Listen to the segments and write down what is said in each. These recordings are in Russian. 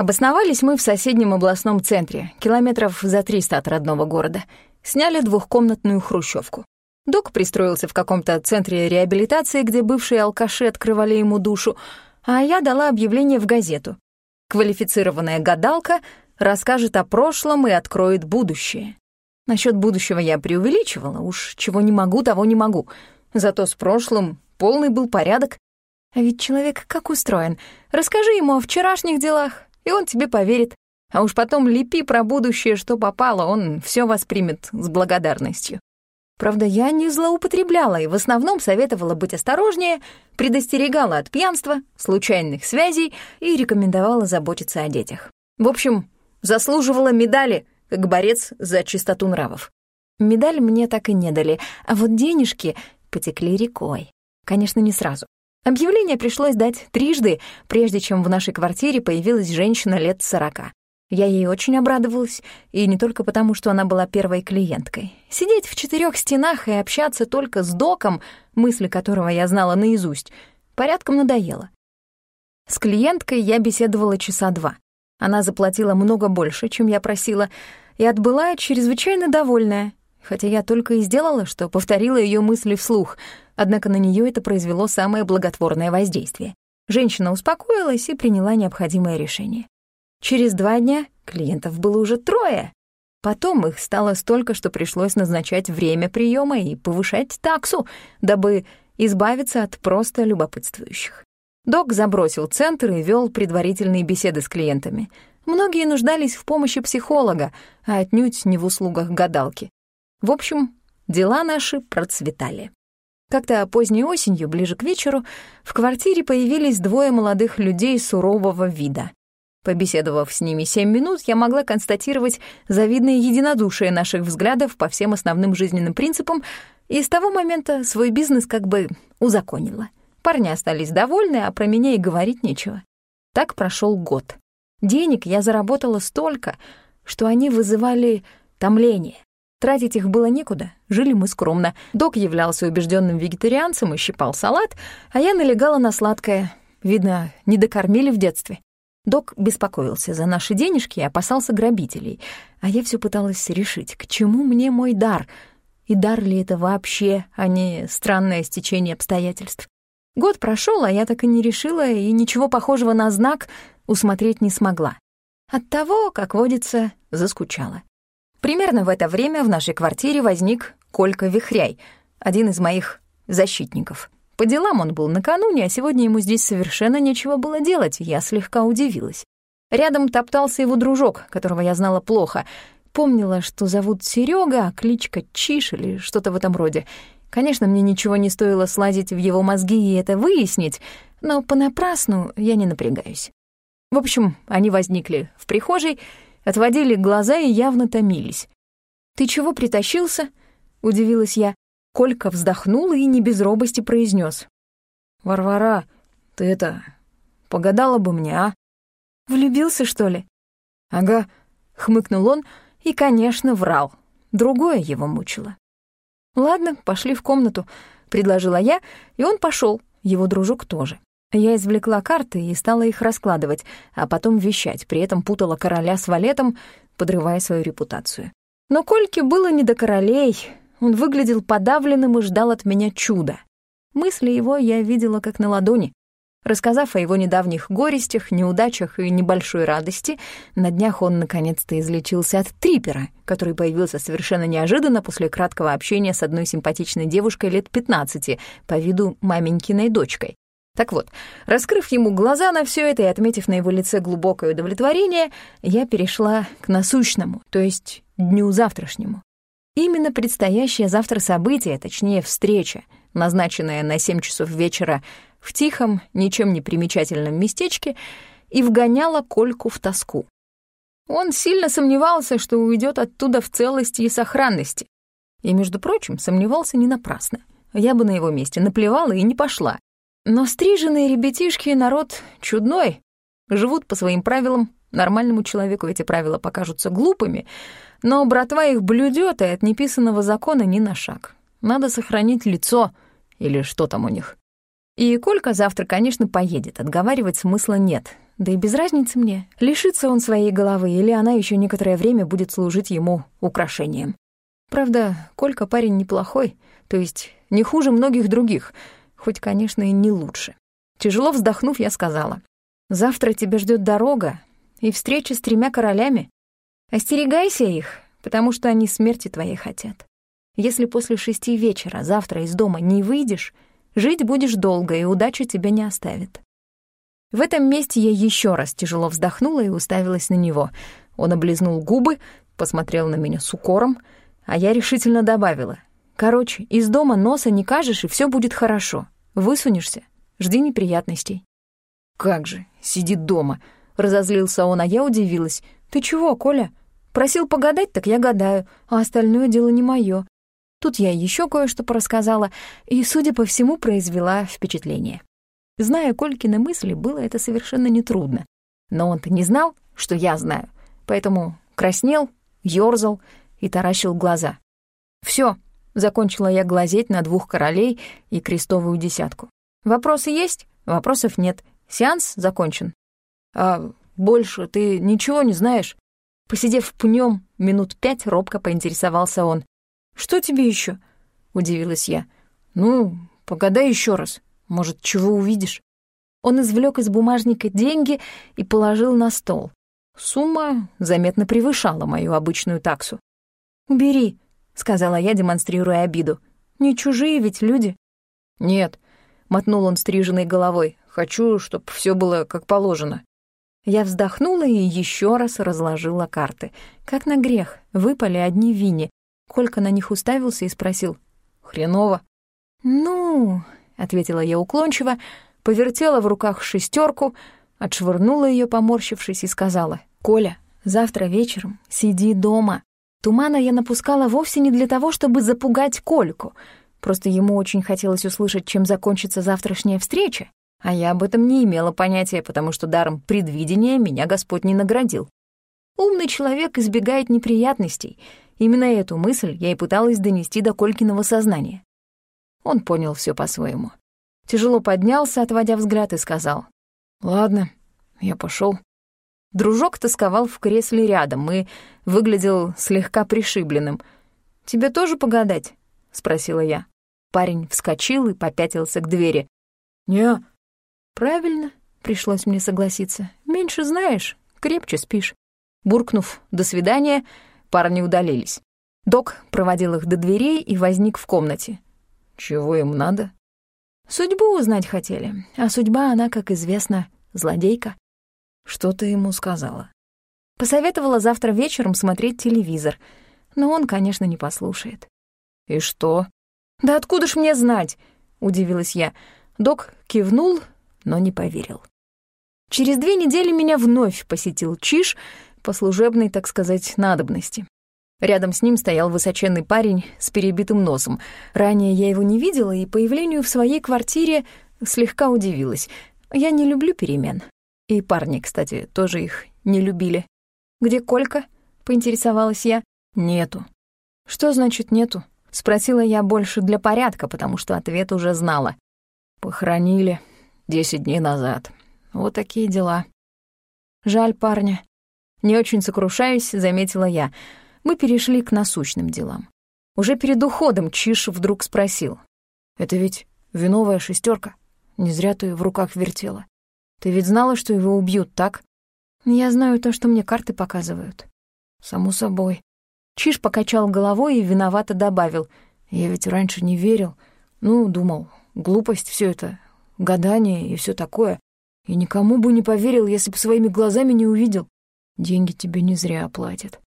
Обосновались мы в соседнем областном центре, километров за 300 от родного города. Сняли двухкомнатную хрущевку. Док пристроился в каком-то центре реабилитации, где бывшие алкаши открывали ему душу, а я дала объявление в газету. Квалифицированная гадалка расскажет о прошлом и откроет будущее. Насчет будущего я преувеличивала, уж чего не могу, того не могу. Зато с прошлым полный был порядок. А ведь человек как устроен. Расскажи ему о вчерашних делах, и он тебе поверит. А уж потом лепи про будущее, что попало, он все воспримет с благодарностью. Правда, я не злоупотребляла и в основном советовала быть осторожнее, предостерегала от пьянства, случайных связей и рекомендовала заботиться о детях. В общем, заслуживала медали, как борец за чистоту нравов. Медаль мне так и не дали, а вот денежки потекли рекой. Конечно, не сразу. Объявление пришлось дать трижды, прежде чем в нашей квартире появилась женщина лет сорока. Я ей очень обрадовалась, и не только потому, что она была первой клиенткой. Сидеть в четырех стенах и общаться только с доком, мысли которого я знала наизусть, порядком надоело. С клиенткой я беседовала часа два. Она заплатила много больше, чем я просила, и отбыла чрезвычайно довольная, хотя я только и сделала, что повторила ее мысли вслух, однако на нее это произвело самое благотворное воздействие. Женщина успокоилась и приняла необходимое решение. Через два дня клиентов было уже трое. Потом их стало столько, что пришлось назначать время приема и повышать таксу, дабы избавиться от просто любопытствующих. Док забросил центр и вел предварительные беседы с клиентами. Многие нуждались в помощи психолога, а отнюдь не в услугах гадалки. В общем, дела наши процветали. Как-то поздней осенью, ближе к вечеру, в квартире появились двое молодых людей сурового вида. Побеседовав с ними семь минут, я могла констатировать завидное единодушие наших взглядов по всем основным жизненным принципам, и с того момента свой бизнес как бы узаконила. Парни остались довольны, а про меня и говорить нечего. Так прошел год. Денег я заработала столько, что они вызывали томление. Тратить их было некуда, жили мы скромно. Док являлся убежденным вегетарианцем и щипал салат, а я налегала на сладкое. Видно, не докормили в детстве. Док беспокоился за наши денежки и опасался грабителей, а я все пыталась решить, к чему мне мой дар, и дар ли это вообще, а не странное стечение обстоятельств. Год прошел, а я так и не решила, и ничего похожего на знак усмотреть не смогла. Оттого, как водится, заскучала. Примерно в это время в нашей квартире возник Колька Вихряй, один из моих защитников — по делам он был накануне, а сегодня ему здесь совершенно нечего было делать, я слегка удивилась. Рядом топтался его дружок, которого я знала плохо. Помнила, что зовут Серега, а кличка Чиш или что-то в этом роде. Конечно, мне ничего не стоило слазить в его мозги и это выяснить, но понапрасну я не напрягаюсь. В общем, они возникли в прихожей, отводили глаза и явно томились. «Ты чего притащился?» — удивилась я. Колька вздохнул и не без робости произнес: «Варвара, ты это, погадала бы мне, а?» «Влюбился, что ли?» «Ага», — хмыкнул он и, конечно, врал. Другое его мучило. «Ладно, пошли в комнату», — предложила я, и он пошел, его дружок тоже. Я извлекла карты и стала их раскладывать, а потом вещать, при этом путала короля с валетом, подрывая свою репутацию. Но Кольке было не до королей, он выглядел подавленным и ждал от меня чуда. Мысли его я видела как на ладони. Рассказав о его недавних горестях, неудачах и небольшой радости, на днях он наконец-то излечился от трипера, который появился совершенно неожиданно после краткого общения с одной симпатичной девушкой лет 15, по виду маменькиной дочкой. Так вот, раскрыв ему глаза на все это и отметив на его лице глубокое удовлетворение, я перешла к насущному, то есть дню завтрашнему. Именно предстоящее завтра событие, точнее встреча, назначенная на 7 часов вечера в тихом, ничем не примечательном местечке, и вгоняла Кольку в тоску. Он сильно сомневался, что уйдет оттуда в целости и сохранности. И, между прочим, сомневался не напрасно. Я бы на его месте наплевала и не пошла. Но стриженные ребятишки — народ чудной, живут по своим правилам, нормальному человеку эти правила покажутся глупыми — но братва их блюдет, и от неписанного закона ни на шаг. Надо сохранить лицо, или что там у них. И Колька завтра, конечно, поедет, отговаривать смысла нет. Да и без разницы мне, лишится он своей головы или она еще некоторое время будет служить ему украшением. Правда, Колька парень неплохой, то есть не хуже многих других, хоть, конечно, и не лучше. Тяжело вздохнув, я сказала, «Завтра тебя ждет дорога и встреча с тремя королями. Остерегайся их, потому что они смерти твоей хотят. Если после шести вечера завтра из дома не выйдешь, жить будешь долго, и удача тебя не оставит». В этом месте я еще раз тяжело вздохнула и уставилась на него. Он облизнул губы, посмотрел на меня с укором, а я решительно добавила. «Короче, из дома носа не кажешь, и все будет хорошо. Высунешься, жди неприятностей». «Как же, сидит дома», — разозлился он, а я удивилась. «Ты чего, Коля? Просил погадать, так я гадаю, а остальное дело не мое. Тут я еще кое-что порассказала и, судя по всему, произвела впечатление. Зная Колькины мысли, было это совершенно нетрудно. Но он-то не знал, что я знаю, поэтому краснел, ёрзал и таращил глаза. Все, закончила я глазеть на двух королей и крестовую десятку. Вопросы есть? Вопросов нет. Сеанс закончен. А больше ты ничего не знаешь? Посидев пнем минут пять, робко поинтересовался он. «Что тебе еще? удивилась я. «Ну, погадай еще раз. Может, чего увидишь?» Он извлек из бумажника деньги и положил на стол. Сумма заметно превышала мою обычную таксу. «Бери», — сказала я, демонстрируя обиду. «Не чужие ведь люди». «Нет», — мотнул он стриженной головой. «Хочу, чтобы все было как положено». Я вздохнула и еще раз разложила карты. Как на грех, выпали одни вини. Колька на них уставился и спросил. «Хреново». «Ну...» ответила я уклончиво, повертела в руках шестерку, отшвырнула ее, поморщившись, и сказала, «Коля, завтра вечером сиди дома». Тумана я напускала вовсе не для того, чтобы запугать Кольку, просто ему очень хотелось услышать, чем закончится завтрашняя встреча, а я об этом не имела понятия, потому что даром предвидения меня Господь не наградил. Умный человек избегает неприятностей. Именно эту мысль я и пыталась донести до Колькиного сознания. Он понял все по-своему. Тяжело поднялся, отводя взгляд, и сказал. «Ладно, я пошел. Дружок тосковал в кресле рядом и выглядел слегка пришибленным. «Тебе тоже погадать?» — спросила я. Парень вскочил и попятился к двери. «Не». «Правильно», — пришлось мне согласиться. «Меньше знаешь, крепче спишь». Буркнув «до свидания», парни удалились. Док проводил их до дверей и возник в комнате. Чего им надо? Судьбу узнать хотели, а судьба, она, как известно, злодейка. Что ты ему сказала? Посоветовала завтра вечером смотреть телевизор, но он, конечно, не послушает. И что? Да откуда ж мне знать? Удивилась я. Док кивнул, но не поверил. Через две недели меня вновь посетил Чиш по служебной, так сказать, надобности. Рядом с ним стоял высоченный парень с перебитым носом. Ранее я его не видела и появлению в своей квартире слегка удивилась. Я не люблю перемен. И парни, кстати, тоже их не любили. «Где Колька?» — поинтересовалась я. «Нету». «Что значит «нету»?» — спросила я больше для порядка, потому что ответ уже знала. «Похоронили десять дней назад. Вот такие дела». «Жаль парня». Не очень сокрушаюсь, заметила я — мы перешли к насущным делам. Уже перед уходом Чиш вдруг спросил. «Это ведь виновая шестерка. Не зря ты в руках вертела. Ты ведь знала, что его убьют, так?» «Я знаю то, что мне карты показывают». «Само собой». Чиш покачал головой и виновато добавил. «Я ведь раньше не верил. Ну, думал, глупость все это, гадание и все такое. И никому бы не поверил, если бы своими глазами не увидел. Деньги тебе не зря платят.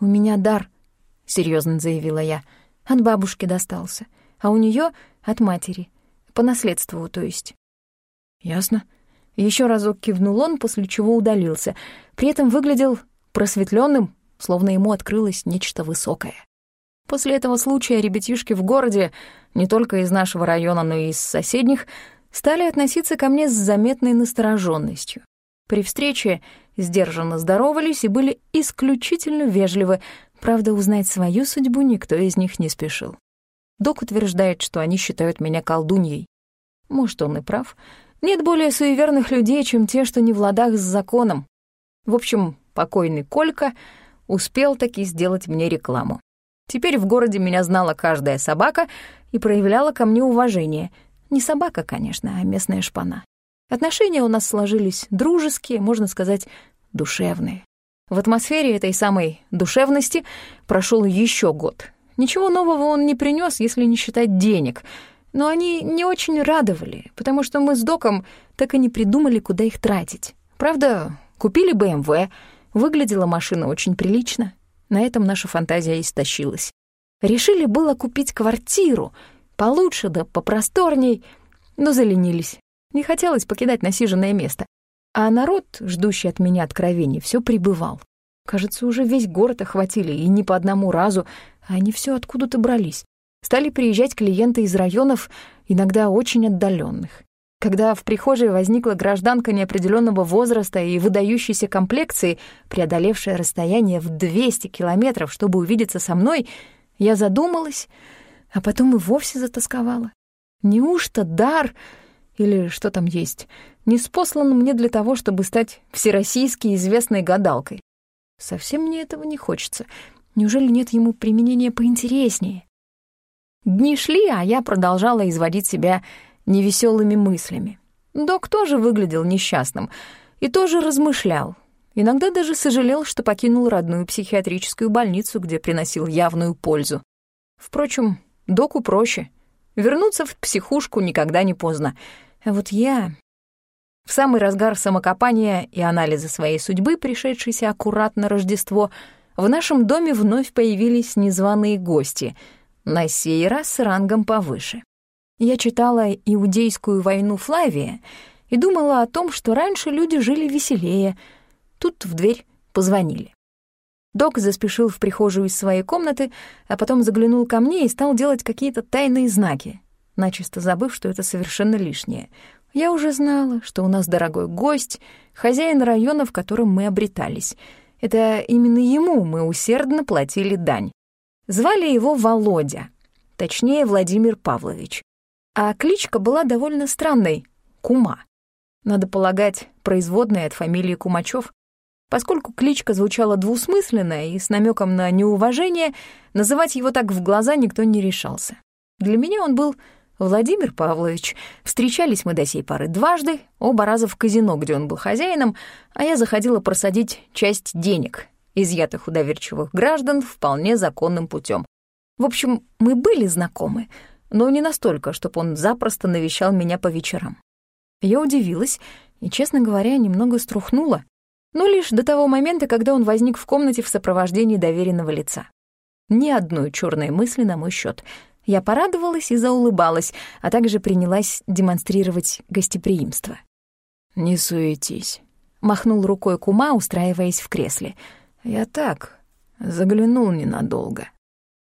«У меня дар», — серьезно заявила я. «От бабушки достался, а у нее от матери. По наследству, то есть». «Ясно». Еще разок кивнул он, после чего удалился. При этом выглядел просветленным, словно ему открылось нечто высокое. После этого случая ребятишки в городе, не только из нашего района, но и из соседних, стали относиться ко мне с заметной настороженностью. При встрече сдержанно здоровались и были исключительно вежливы, правда, узнать свою судьбу никто из них не спешил. Док утверждает, что они считают меня колдуньей. Может, он и прав. Нет более суеверных людей, чем те, что не в ладах с законом. В общем, покойный Колька успел таки сделать мне рекламу. Теперь в городе меня знала каждая собака и проявляла ко мне уважение. Не собака, конечно, а местная шпана. Отношения у нас сложились дружеские, можно сказать, душевные. В атмосфере этой самой душевности прошел еще год. Ничего нового он не принес, если не считать денег. Но они не очень радовали, потому что мы с Доком так и не придумали, куда их тратить. Правда, купили БМВ, выглядела машина очень прилично. На этом наша фантазия истощилась. Решили было купить квартиру, получше да попросторней, но заленились. Не хотелось покидать насиженное место. А народ, ждущий от меня откровений, все прибывал. Кажется, уже весь город охватили, и не по одному разу, а они все откуда-то брались. Стали приезжать клиенты из районов, иногда очень отдаленных. Когда в прихожей возникла гражданка неопределенного возраста и выдающейся комплекции, преодолевшая расстояние в 200 километров, чтобы увидеться со мной, я задумалась, а потом и вовсе затасковала. Неужто дар, или что там есть, не спослан мне для того, чтобы стать всероссийски известной гадалкой? Совсем мне этого не хочется. Неужели нет ему применения поинтереснее? Дни шли, а я продолжала изводить себя невеселыми мыслями. Док тоже выглядел несчастным и тоже размышлял. Иногда даже сожалел, что покинул родную психиатрическую больницу, где приносил явную пользу. Впрочем, доку проще. Вернуться в психушку никогда не поздно. А вот я... В самый разгар самокопания и анализа своей судьбы, пришедшейся аккуратно Рождество, в нашем доме вновь появились незваные гости, на сей раз рангом повыше. Я читала «Иудейскую войну Флавия» и думала о том, что раньше люди жили веселее. Тут в дверь позвонили. Док заспешил в прихожую из своей комнаты, а потом заглянул ко мне и стал делать какие-то тайные знаки, начисто забыв, что это совершенно лишнее. Я уже знала, что у нас дорогой гость, хозяин района, в котором мы обретались. Это именно ему мы усердно платили дань. Звали его Володя, точнее, Владимир Павлович. А кличка была довольно странной — Кума. Надо полагать, производная от фамилии Кумачев. Поскольку кличка звучала двусмысленно и с намеком на неуважение, называть его так в глаза никто не решался. Для меня он был Владимир Павлович. Встречались мы до сей поры дважды, оба раза в казино, где он был хозяином, а я заходила просадить часть денег, изъятых у доверчивых граждан, вполне законным путем. В общем, мы были знакомы — но не настолько, чтобы он запросто навещал меня по вечерам. Я удивилась и, честно говоря, немного струхнула, но лишь до того момента, когда он возник в комнате в сопровождении доверенного лица. Ни одной черной мысли на мой счет. Я порадовалась и заулыбалась, а также принялась демонстрировать гостеприимство. «Не суетись», — махнул рукой кума, устраиваясь в кресле. «Я так, заглянул ненадолго».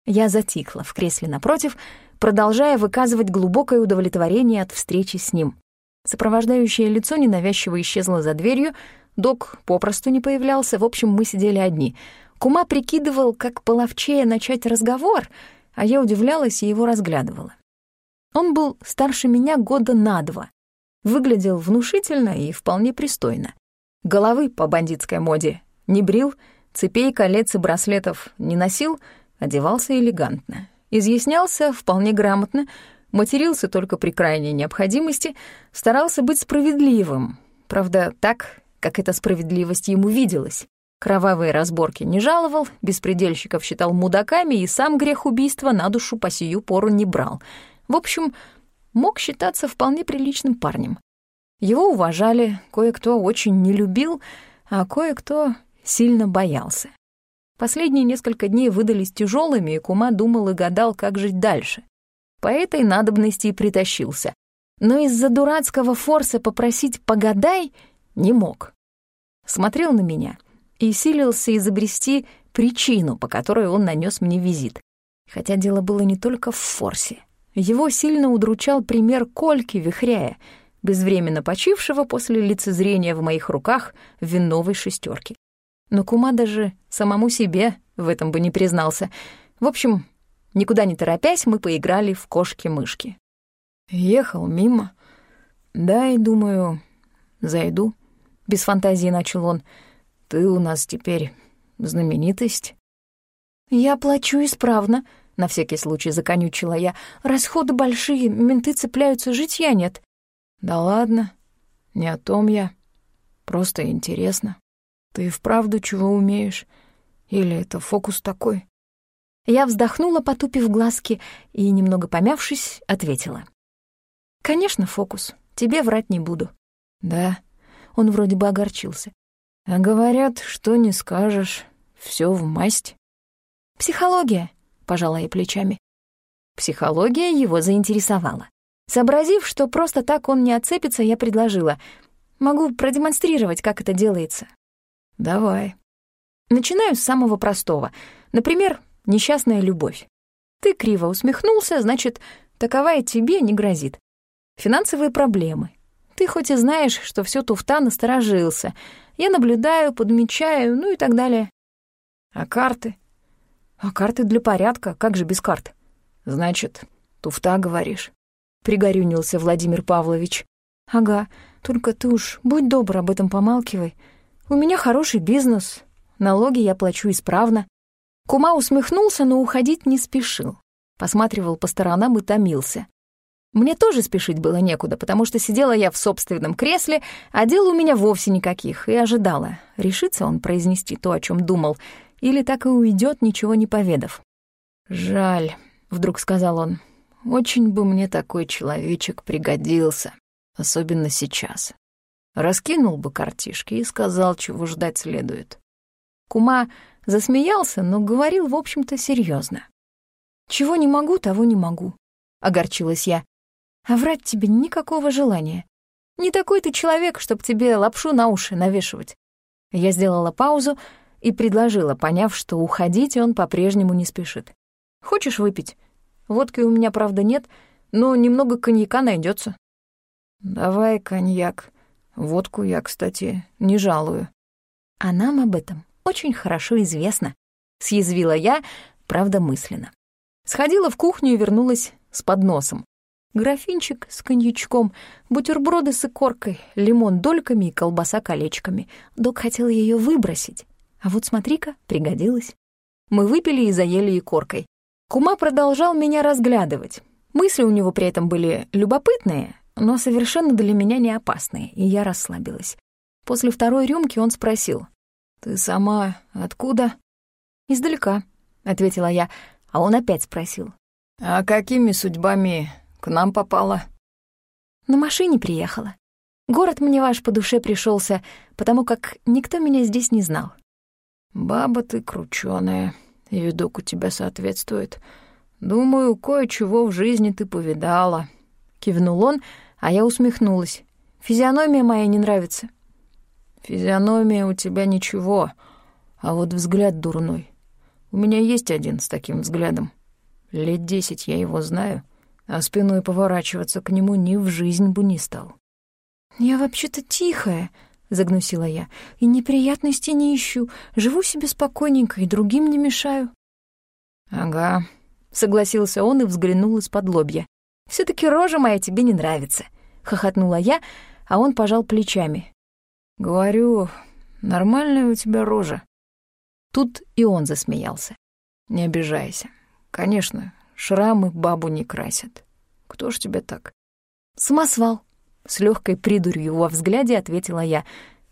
Я затихла в кресле напротив, продолжая выказывать глубокое удовлетворение от встречи с ним. Сопровождающее лицо ненавязчиво исчезло за дверью, док попросту не появлялся, в общем, мы сидели одни. Кума прикидывал, как половчее начать разговор, а я удивлялась и его разглядывала. Он был старше меня года на два, выглядел внушительно и вполне пристойно. Головы по бандитской моде не брил, цепей, колец и браслетов не носил — Одевался элегантно, изъяснялся вполне грамотно, матерился только при крайней необходимости, старался быть справедливым, правда, так, как эта справедливость ему виделась. Кровавые разборки не жаловал, беспредельщиков считал мудаками и сам грех убийства на душу по сию пору не брал. В общем, мог считаться вполне приличным парнем. Его уважали, кое-кто очень не любил, а кое-кто сильно боялся. Последние несколько дней выдались тяжелыми, и Кума думал и гадал, как жить дальше. По этой надобности и притащился. Но из-за дурацкого форса попросить «погадай» не мог. Смотрел на меня и силился изобрести причину, по которой он нанес мне визит. Хотя дело было не только в форсе. Его сильно удручал пример Кольки Вихряя, безвременно почившего после лицезрения в моих руках виновой шестерки. Но кума даже самому себе в этом бы не признался. В общем, никуда не торопясь, мы поиграли в кошки-мышки. Ехал мимо, Да, и думаю, зайду. Без фантазии начал он. Ты у нас теперь знаменитость. Я плачу исправно, на всякий случай законючила я. Расходы большие, менты цепляются, житья нет. Да ладно, не о том я. Просто интересно. Ты вправду чего умеешь? Или это фокус такой? Я вздохнула, потупив глазки, и, немного помявшись, ответила. «Конечно, фокус. Тебе врать не буду». «Да». Он вроде бы огорчился. «А говорят, что не скажешь, все в масть». «Психология», — пожала я плечами. Психология его заинтересовала. Сообразив, что просто так он не отцепится, я предложила. «Могу продемонстрировать, как это делается». «Давай». Начинаю с самого простого. Например, несчастная любовь. Ты криво усмехнулся, значит, таковая тебе не грозит. Финансовые проблемы. Ты хоть и знаешь, что все туфта насторожился. Я наблюдаю, подмечаю, ну и так далее. А карты? А карты для порядка, как же без карт? Значит, туфта, говоришь? Пригорюнился Владимир Павлович. Ага, только ты уж будь добр, об этом помалкивай. У меня хороший бизнес, налоги я плачу исправно. Кума усмехнулся, но уходить не спешил. Посматривал по сторонам и томился. Мне тоже спешить было некуда, потому что сидела я в собственном кресле, а дел у меня вовсе никаких, и ожидала, решится он произнести то, о чем думал, или так и уйдет, ничего не поведав. «Жаль», — вдруг сказал он, — «очень бы мне такой человечек пригодился, особенно сейчас. Раскинул бы картишки и сказал, чего ждать следует». Кума засмеялся, но говорил, в общем-то, серьезно. «Чего не могу, того не могу», — огорчилась я. «А врать тебе никакого желания. Не такой ты человек, чтоб тебе лапшу на уши навешивать». Я сделала паузу и предложила, поняв, что уходить он по-прежнему не спешит. «Хочешь выпить? Водки у меня, правда, нет, но немного коньяка найдется. «Давай коньяк. Водку я, кстати, не жалую». А нам об этом очень хорошо известно», — съязвила я, правда, мысленно. Сходила в кухню и вернулась с подносом. Графинчик с коньячком, бутерброды с икоркой, лимон дольками и колбаса колечками. Док хотел ее выбросить. А вот смотри-ка, пригодилась. Мы выпили и заели икоркой. Кума продолжал меня разглядывать. Мысли у него при этом были любопытные, но совершенно для меня не опасные, и я расслабилась. После второй рюмки он спросил, «Ты сама откуда?» «Издалека», — ответила я, а он опять спросил. «А какими судьбами к нам попала?» «На машине приехала. Город мне ваш по душе пришелся, потому как никто меня здесь не знал». «Баба ты кручёная, видок у тебя соответствует. Думаю, кое-чего в жизни ты повидала». Кивнул он, а я усмехнулась. «Физиономия моя не нравится». Физиономия у тебя ничего, а вот взгляд дурной. У меня есть один с таким взглядом. Лет десять я его знаю, а спиной поворачиваться к нему ни в жизнь бы не стал. «Я вообще-то тихая», — загнусила я, — «и неприятностей не ищу. Живу себе спокойненько и другим не мешаю». «Ага», — согласился он и взглянул из-под лобья. Все таки рожа моя тебе не нравится», — хохотнула я, а он пожал плечами. Говорю, нормальная у тебя рожа. Тут и он засмеялся. Не обижайся. Конечно, шрамы бабу не красят. Кто ж тебя так? Самосвал. С легкой придурью во взгляде ответила я.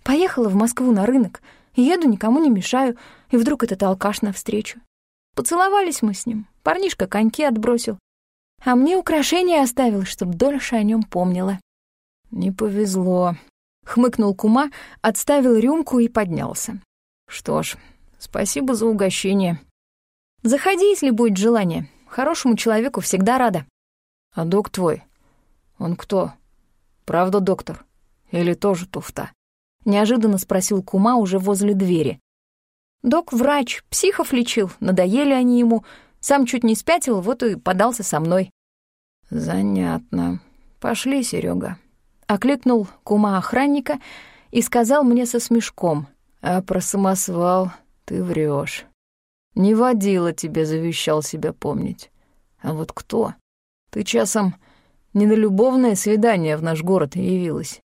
Поехала в Москву на рынок. Еду, никому не мешаю. И вдруг этот алкаш навстречу. Поцеловались мы с ним. Парнишка коньки отбросил. А мне украшение оставил, чтоб дольше о нем помнила. Не повезло, Хмыкнул кума, отставил рюмку и поднялся. Что ж, спасибо за угощение. Заходи, если будет желание. Хорошему человеку всегда рада. А док твой? Он кто? Правда доктор? Или тоже туфта? Неожиданно спросил кума уже возле двери. Док врач, психов лечил, надоели они ему. Сам чуть не спятил, вот и подался со мной. Занятно. Пошли, Серега окликнул кума охранника и сказал мне со смешком, «А про самосвал ты врешь. Не водила тебе, завещал себя помнить. А вот кто? Ты часом не на любовное свидание в наш город явилась.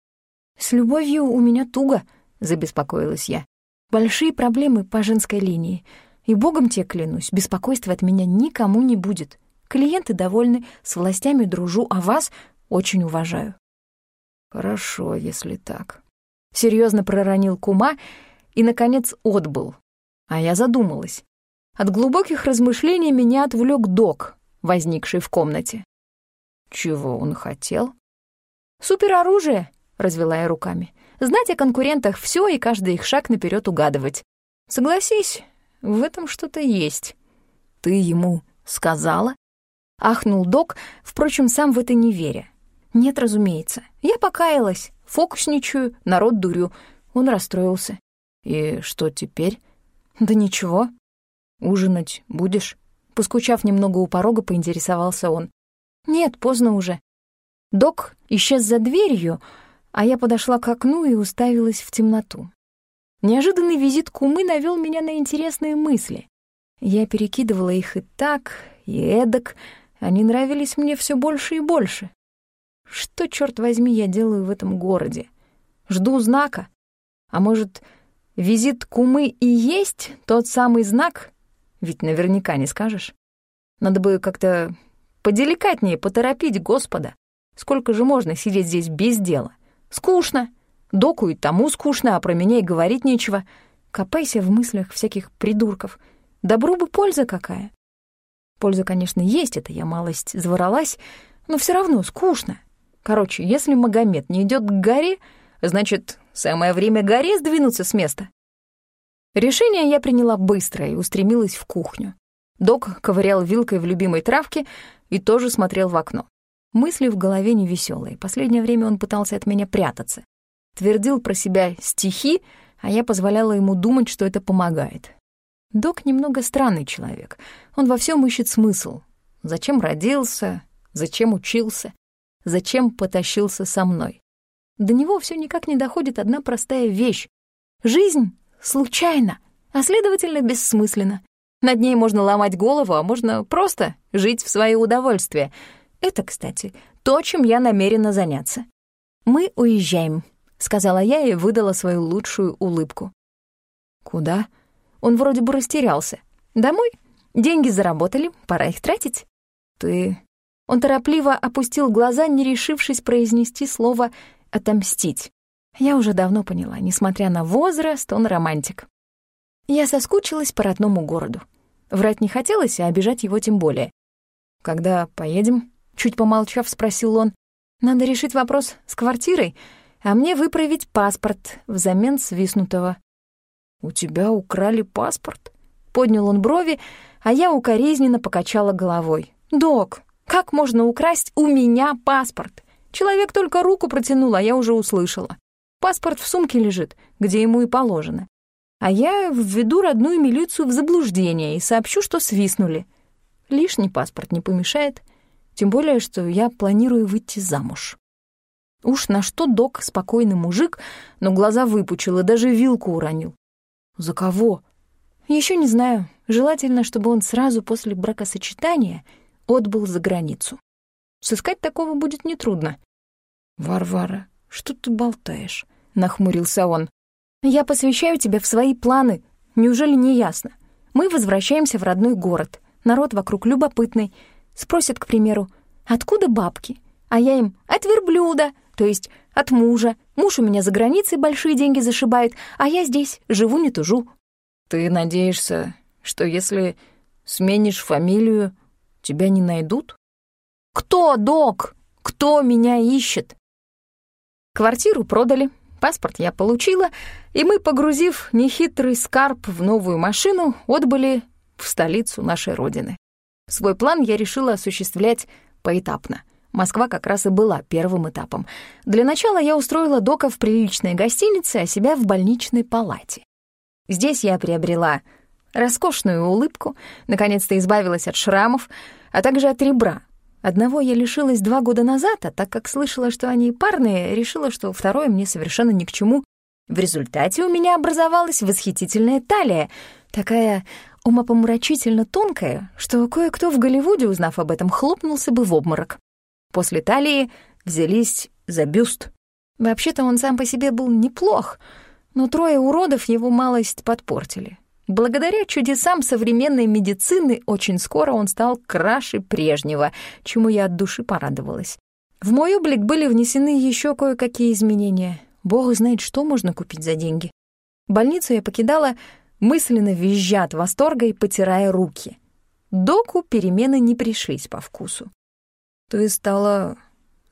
«С любовью у меня туго», — забеспокоилась я. «Большие проблемы по женской линии. И богом тебе клянусь, беспокойства от меня никому не будет. Клиенты довольны, с властями дружу, а вас очень уважаю». «Хорошо, если так». Серьезно проронил кума и, наконец, отбыл. А я задумалась. От глубоких размышлений меня отвлек док, возникший в комнате. Чего он хотел? «Супероружие!» — развела я руками. «Знать о конкурентах все и каждый их шаг наперед угадывать. Согласись, в этом что-то есть». «Ты ему сказала?» Ахнул док, впрочем, сам в это не веря. «Нет, разумеется. Я покаялась, фокусничаю, народ дурю». Он расстроился. «И что теперь?» «Да ничего». «Ужинать будешь?» Поскучав немного у порога, поинтересовался он. «Нет, поздно уже». Док исчез за дверью, а я подошла к окну и уставилась в темноту. Неожиданный визит кумы навел меня на интересные мысли. Я перекидывала их и так, и эдак. Они нравились мне все больше и больше. Что, черт возьми, я делаю в этом городе? Жду знака. А может, визит кумы и есть тот самый знак? Ведь наверняка не скажешь. Надо бы как-то поделикатнее поторопить Господа. Сколько же можно сидеть здесь без дела? Скучно. Доку и тому скучно, а про меня и говорить нечего. Копайся в мыслях всяких придурков. Добру бы польза какая. Польза, конечно, есть, это я малость заворалась, но все равно скучно. Короче, если Магомед не идет к горе, значит, самое время горе сдвинуться с места. Решение я приняла быстро и устремилась в кухню. Док ковырял вилкой в любимой травке и тоже смотрел в окно. Мысли в голове невеселые. Последнее время он пытался от меня прятаться. Твердил про себя стихи, а я позволяла ему думать, что это помогает. Док немного странный человек. Он во всем ищет смысл. Зачем родился? Зачем учился? Зачем потащился со мной? До него все никак не доходит одна простая вещь. Жизнь случайна, а следовательно, бессмысленна. Над ней можно ломать голову, а можно просто жить в свое удовольствие. Это, кстати, то, чем я намерена заняться. «Мы уезжаем», — сказала я и выдала свою лучшую улыбку. «Куда?» Он вроде бы растерялся. «Домой. Деньги заработали, пора их тратить». «Ты...» Он торопливо опустил глаза, не решившись произнести слово «отомстить». Я уже давно поняла, несмотря на возраст, он романтик. Я соскучилась по родному городу. Врать не хотелось, а обижать его тем более. «Когда поедем?» — чуть помолчав, спросил он. «Надо решить вопрос с квартирой, а мне выправить паспорт взамен свистнутого». «У тебя украли паспорт?» Поднял он брови, а я укоризненно покачала головой. «Док, как можно украсть у меня паспорт? Человек только руку протянул, а я уже услышала. Паспорт в сумке лежит, где ему и положено а я введу родную милицию в заблуждение и сообщу, что свистнули. Лишний паспорт не помешает, тем более, что я планирую выйти замуж. Уж на что док спокойный мужик, но глаза выпучил и даже вилку уронил. За кого? Еще не знаю. Желательно, чтобы он сразу после бракосочетания отбыл за границу. Сыскать такого будет нетрудно. «Варвара, что ты болтаешь?» — нахмурился он. Я посвящаю тебя в свои планы. Неужели не ясно? Мы возвращаемся в родной город. Народ вокруг любопытный. Спросят, к примеру, откуда бабки? А я им от верблюда, то есть от мужа. Муж у меня за границей большие деньги зашибает, а я здесь живу не тужу. Ты надеешься, что если сменишь фамилию, тебя не найдут? Кто, док? Кто меня ищет? Квартиру продали, Паспорт я получила, и мы, погрузив нехитрый скарб в новую машину, отбыли в столицу нашей Родины. Свой план я решила осуществлять поэтапно. Москва как раз и была первым этапом. Для начала я устроила Дока в приличной гостинице, а себя в больничной палате. Здесь я приобрела роскошную улыбку, наконец-то избавилась от шрамов, а также от ребра, Одного я лишилась два года назад, а так как слышала, что они парные, решила, что второе мне совершенно ни к чему. В результате у меня образовалась восхитительная талия, такая умопомрачительно тонкая, что кое-кто в Голливуде, узнав об этом, хлопнулся бы в обморок. После талии взялись за бюст. Вообще-то он сам по себе был неплох, но трое уродов его малость подпортили. Благодаря чудесам современной медицины очень скоро он стал краше прежнего, чему я от души порадовалась. В мой облик были внесены еще кое-какие изменения. Бог знает, что можно купить за деньги. Больницу я покидала, мысленно визжа от восторга и потирая руки. Доку перемены не пришлись по вкусу. «Ты стала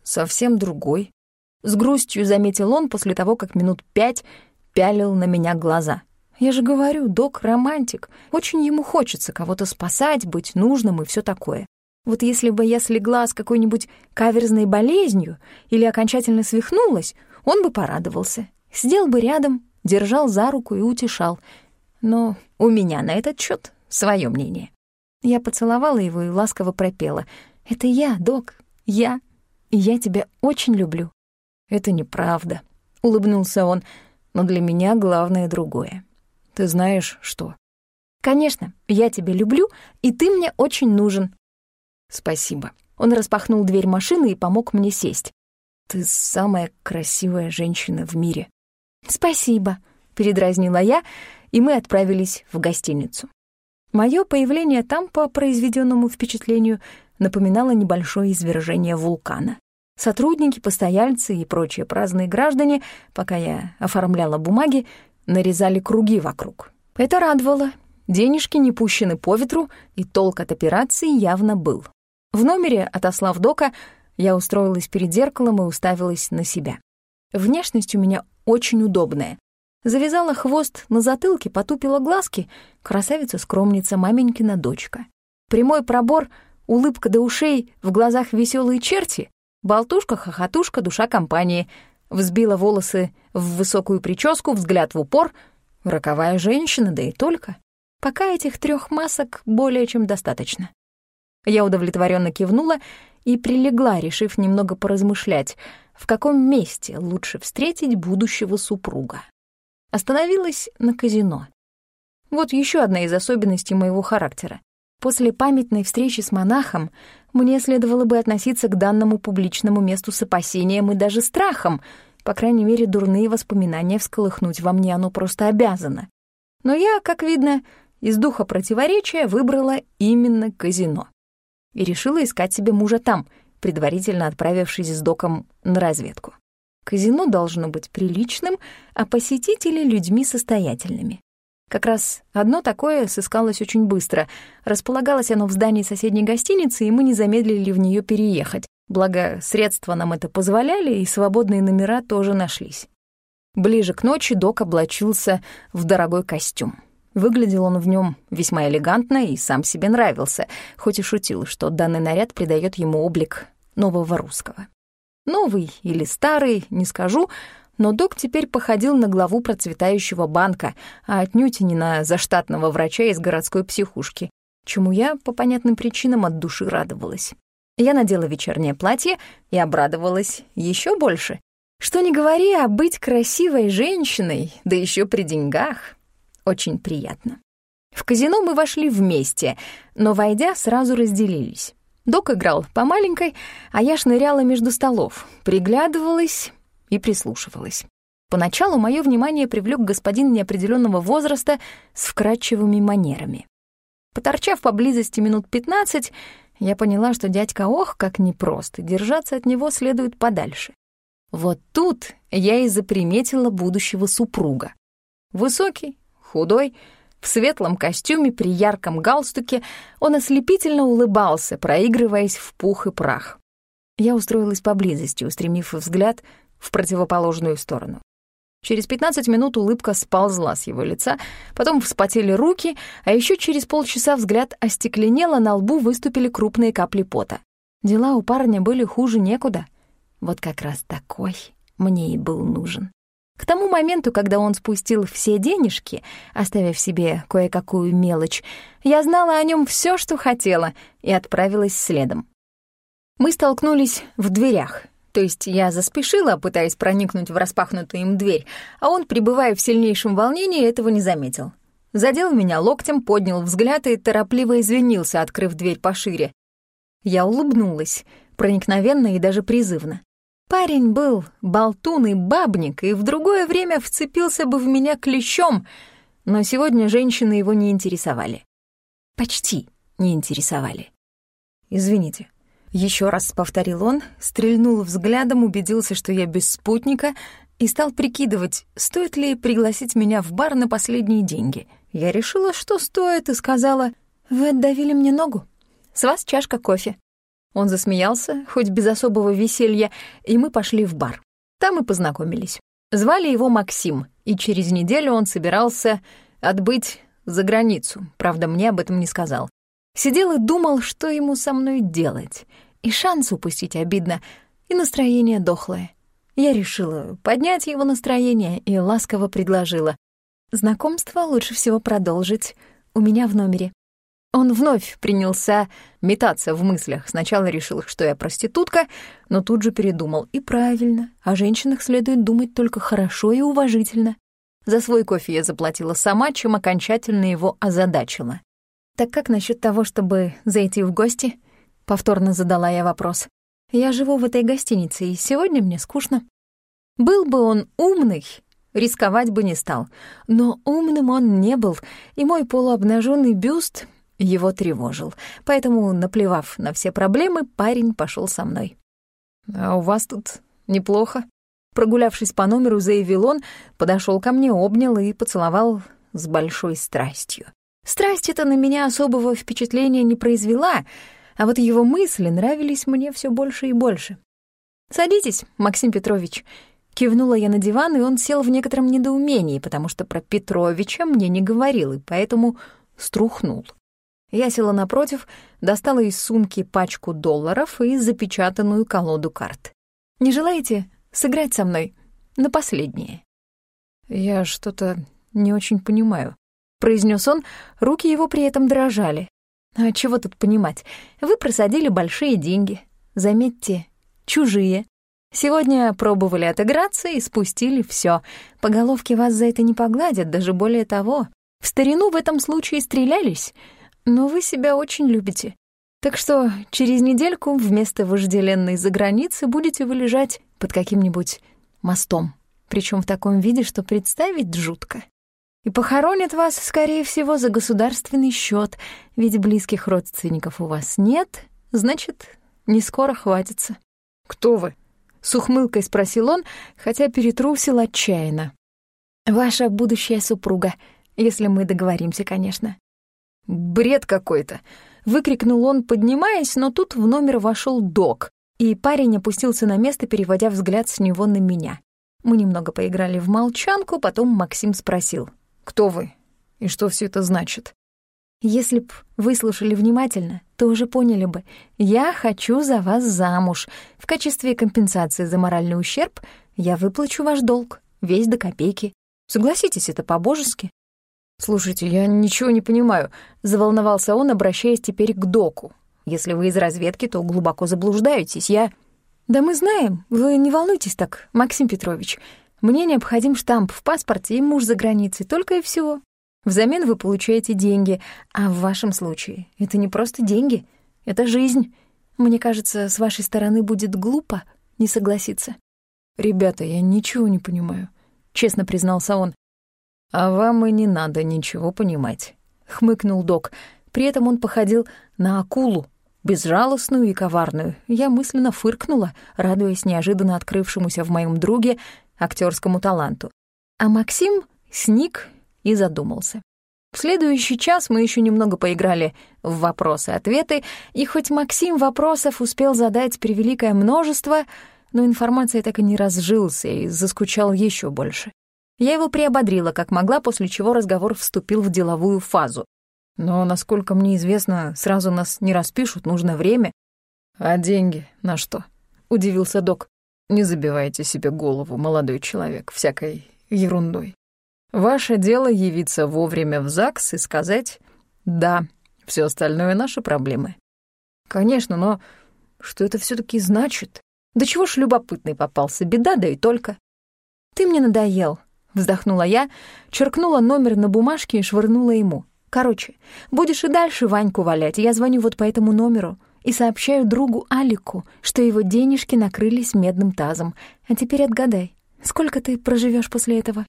совсем другой», — с грустью заметил он после того, как минут пять пялил на меня глаза. «Я же говорю, док — романтик. Очень ему хочется кого-то спасать, быть нужным и все такое. Вот если бы я слегла с какой-нибудь каверзной болезнью или окончательно свихнулась, он бы порадовался. Сидел бы рядом, держал за руку и утешал. Но у меня на этот счет свое мнение. Я поцеловала его и ласково пропела. «Это я, док, я, и я тебя очень люблю». «Это неправда», — улыбнулся он, «но для меня главное другое. Ты знаешь, что?» «Конечно, я тебя люблю, и ты мне очень нужен». «Спасибо». Он распахнул дверь машины и помог мне сесть. «Ты самая красивая женщина в мире». «Спасибо», — передразнила я, и мы отправились в гостиницу. Мое появление там, по произведенному впечатлению, напоминало небольшое извержение вулкана. Сотрудники, постояльцы и прочие праздные граждане, пока я оформляла бумаги, нарезали круги вокруг. Это радовало. Денежки не пущены по ветру, и толк от операции явно был. В номере, отослав Дока, я устроилась перед зеркалом и уставилась на себя. Внешность у меня очень удобная. Завязала хвост на затылке, потупила глазки. Красавица-скромница, маменькина дочка. Прямой пробор, улыбка до ушей, в глазах веселые черти. Болтушка, хохотушка, душа компании. Взбила волосы в высокую прическу, взгляд в упор. Роковая женщина, да и только. Пока этих трех масок более чем достаточно. Я удовлетворенно кивнула и прилегла, решив немного поразмышлять, в каком месте лучше встретить будущего супруга. Остановилась на казино. Вот еще одна из особенностей моего характера. После памятной встречи с монахом мне следовало бы относиться к данному публичному месту с опасением и даже страхом, по крайней мере, дурные воспоминания всколыхнуть во мне оно просто обязано. Но я, как видно, из духа противоречия выбрала именно казино. И решила искать себе мужа там, предварительно отправившись с доком на разведку. Казино должно быть приличным, а посетители — людьми состоятельными. Как раз одно такое сыскалось очень быстро. Располагалось оно в здании соседней гостиницы, и мы не замедлили в нее переехать. Благо, средства нам это позволяли, и свободные номера тоже нашлись. Ближе к ночи док облачился в дорогой костюм. Выглядел он в нем весьма элегантно и сам себе нравился, хоть и шутил, что данный наряд придает ему облик нового русского. Новый или старый, не скажу, но док теперь походил на главу процветающего банка, а отнюдь не на заштатного врача из городской психушки, чему я, по понятным причинам, от души радовалась. Я надела вечернее платье и обрадовалась еще больше. Что не говори, а быть красивой женщиной, да еще при деньгах, очень приятно. В казино мы вошли вместе, но, войдя, сразу разделились. Док играл по маленькой, а я шныряла между столов, приглядывалась и прислушивалась. Поначалу мое внимание привлек господин неопределенного возраста с вкрадчивыми манерами. Поторчав поблизости минут пятнадцать, я поняла, что дядька ох, как непрост, и держаться от него следует подальше. Вот тут я и заприметила будущего супруга. Высокий, худой, в светлом костюме при ярком галстуке он ослепительно улыбался, проигрываясь в пух и прах. Я устроилась поблизости, устремив взгляд в противоположную сторону. Через 15 минут улыбка сползла с его лица, потом вспотели руки, а еще через полчаса взгляд остекленел, а на лбу выступили крупные капли пота. Дела у парня были хуже некуда. Вот как раз такой мне и был нужен. К тому моменту, когда он спустил все денежки, оставив себе кое-какую мелочь, я знала о нем все, что хотела, и отправилась следом. Мы столкнулись в дверях, то есть я заспешила, пытаясь проникнуть в распахнутую им дверь, а он, пребывая в сильнейшем волнении, этого не заметил. Задел меня локтем, поднял взгляд и торопливо извинился, открыв дверь пошире. Я улыбнулась, проникновенно и даже призывно. Парень был болтун и бабник, и в другое время вцепился бы в меня клещом, но сегодня женщины его не интересовали. Почти не интересовали. «Извините», — еще раз повторил он, стрельнул взглядом, убедился, что я без спутника, и стал прикидывать, стоит ли пригласить меня в бар на последние деньги. Я решила, что стоит, и сказала, «Вы отдавили мне ногу. С вас чашка кофе». Он засмеялся, хоть без особого веселья, и мы пошли в бар. Там и познакомились. Звали его Максим, и через неделю он собирался отбыть за границу, правда, мне об этом не сказал. Сидел и думал, что ему со мной делать. И шанс упустить обидно, и настроение дохлое. Я решила поднять его настроение и ласково предложила. Знакомство лучше всего продолжить у меня в номере. Он вновь принялся метаться в мыслях. Сначала решил, что я проститутка, но тут же передумал. И правильно, о женщинах следует думать только хорошо и уважительно. За свой кофе я заплатила сама, чем окончательно его озадачила. «Так как насчет того, чтобы зайти в гости?» — повторно задала я вопрос. Я живу в этой гостинице, и сегодня мне скучно. Был бы он умный, рисковать бы не стал. Но умным он не был, и мой полуобнаженный бюст его тревожил. Поэтому, наплевав на все проблемы, парень пошел со мной. «А у вас тут неплохо?» Прогулявшись по номеру, заявил он, подошел ко мне, обнял и поцеловал с большой страстью. Страсть эта на меня особого впечатления не произвела — а вот его мысли нравились мне все больше и больше. «Садитесь, Максим Петрович», — кивнула я на диван, и он сел в некотором недоумении, потому что про Петровича мне не говорил, и поэтому струхнул. Я села напротив, достала из сумки пачку долларов и запечатанную колоду карт. «Не желаете сыграть со мной на последнее?» «Я что-то не очень понимаю», — произнес он, руки его при этом дрожали. А чего тут понимать? Вы просадили большие деньги. Заметьте, чужие. Сегодня пробовали отыграться и спустили все. По головке вас за это не погладят, даже более того. В старину в этом случае стрелялись, но вы себя очень любите. Так что через недельку вместо вожделенной заграницы будете вы лежать под каким-нибудь мостом. Причем в таком виде, что представить жутко. И похоронят вас, скорее всего, за государственный счет, ведь близких родственников у вас нет, значит, не скоро хватится. «Кто вы?» — с ухмылкой спросил он, хотя перетрусил отчаянно. «Ваша будущая супруга, если мы договоримся, конечно». «Бред какой-то!» — выкрикнул он, поднимаясь, но тут в номер вошел док, и парень опустился на место, переводя взгляд с него на меня. Мы немного поиграли в молчанку, потом Максим спросил — кто вы и что все это значит? Если б вы слушали внимательно, то уже поняли бы. Я хочу за вас замуж. В качестве компенсации за моральный ущерб я выплачу ваш долг, весь до копейки. Согласитесь, это по-божески. «Слушайте, я ничего не понимаю», — заволновался он, обращаясь теперь к доку. «Если вы из разведки, то глубоко заблуждаетесь. Я...» «Да мы знаем. Вы не волнуйтесь так, Максим Петрович. Мне необходим штамп в паспорте и муж за границей, только и всего. Взамен вы получаете деньги, а в вашем случае это не просто деньги, это жизнь. Мне кажется, с вашей стороны будет глупо не согласиться. «Ребята, я ничего не понимаю», — честно признался он. «А вам и не надо ничего понимать», — хмыкнул док. При этом он походил на акулу, безжалостную и коварную. Я мысленно фыркнула, радуясь неожиданно открывшемуся в моем друге актерскому таланту. А Максим сник и задумался. В следующий час мы еще немного поиграли в вопросы-ответы, и хоть Максим вопросов успел задать превеликое множество, но информация так и не разжился и заскучал еще больше. Я его приободрила, как могла, после чего разговор вступил в деловую фазу. Но, насколько мне известно, сразу нас не распишут, нужно время. А деньги на что? Удивился док. Не забивайте себе голову, молодой человек, всякой ерундой. Ваше дело явиться вовремя в ЗАГС и сказать «да», все остальное — наши проблемы. Конечно, но что это все таки значит? Да чего ж любопытный попался, беда, да и только. Ты мне надоел, вздохнула я, черкнула номер на бумажке и швырнула ему. Короче, будешь и дальше Ваньку валять, я звоню вот по этому номеру. И сообщаю другу Алику, что его денежки накрылись медным тазом. А теперь отгадай, сколько ты проживешь после этого?»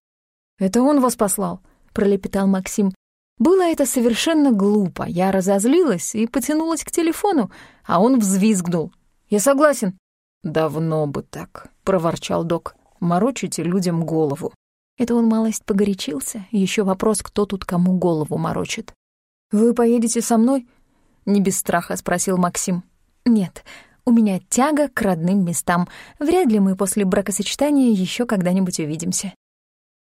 «Это он вас послал», — пролепетал Максим. Было это совершенно глупо. Я разозлилась и потянулась к телефону, а он взвизгнул. «Я согласен». «Давно бы так», — проворчал док. «Морочите людям голову». Это он малость погорячился. Еще вопрос, кто тут кому голову морочит. «Вы поедете со мной?» — не без страха спросил Максим. «Нет, у меня тяга к родным местам. Вряд ли мы после бракосочетания еще когда-нибудь увидимся».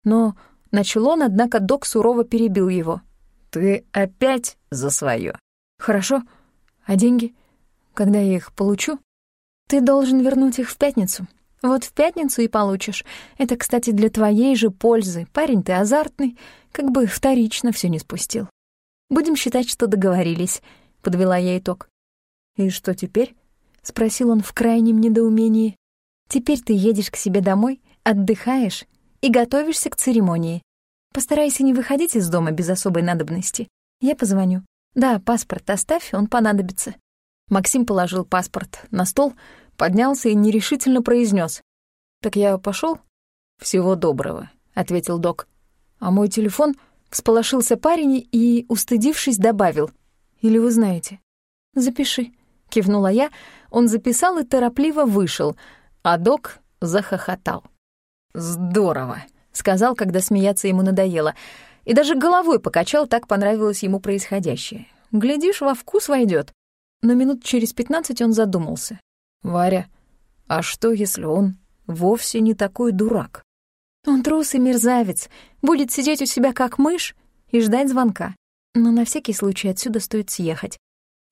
Но начал он, однако док сурово перебил его. «Ты опять за свое. «Хорошо. А деньги? Когда я их получу?» «Ты должен вернуть их в пятницу. Вот в пятницу и получишь. Это, кстати, для твоей же пользы. Парень ты азартный, как бы вторично все не спустил. Будем считать, что договорились», — подвела я итог. «И что теперь?» — спросил он в крайнем недоумении. «Теперь ты едешь к себе домой, отдыхаешь и готовишься к церемонии. Постарайся не выходить из дома без особой надобности. Я позвоню. Да, паспорт оставь, он понадобится». Максим положил паспорт на стол, поднялся и нерешительно произнес: «Так я пошел? «Всего доброго», — ответил док. «А мой телефон?» — всполошился парень и, устыдившись, добавил. «Или вы знаете?» «Запиши», — кивнула я. Он записал и торопливо вышел, а док захохотал. «Здорово», — сказал, когда смеяться ему надоело, и даже головой покачал, так понравилось ему происходящее. Глядишь, во вкус войдет. Но минут через пятнадцать он задумался. «Варя, а что, если он вовсе не такой дурак?» «Он трус и мерзавец, будет сидеть у себя как мышь и ждать звонка. Но на всякий случай отсюда стоит съехать.